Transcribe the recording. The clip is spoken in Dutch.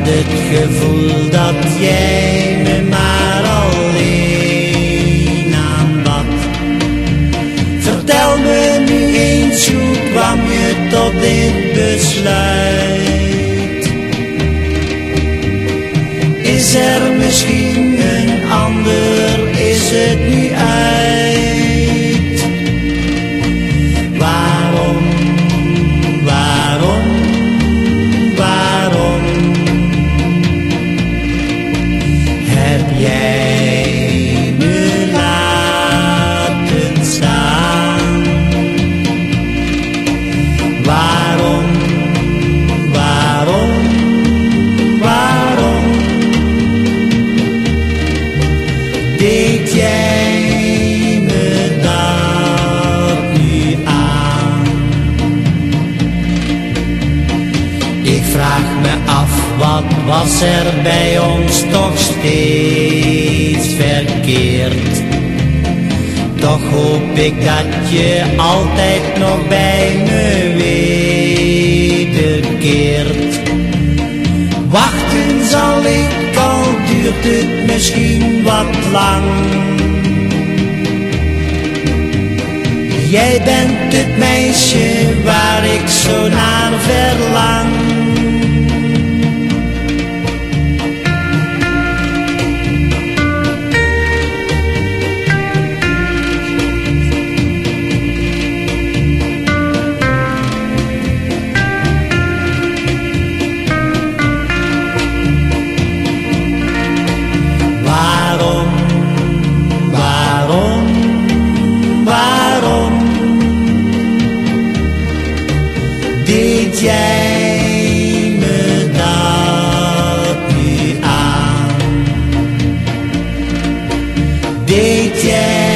had het gevoel dat jij me maar alleen aanbad. Vertel me nu eens, hoe kwam je tot dit besluit? Is er misschien jij me nu aan? Ik vraag me af, wat was er bij ons toch steeds verkeerd? Toch hoop ik dat je altijd nog bij me wederkeert. Wachten zal ik, al duurt het misschien wat lang. Jij bent het meisje waar ik zo naar verlang. jij me dat nu? Deed jij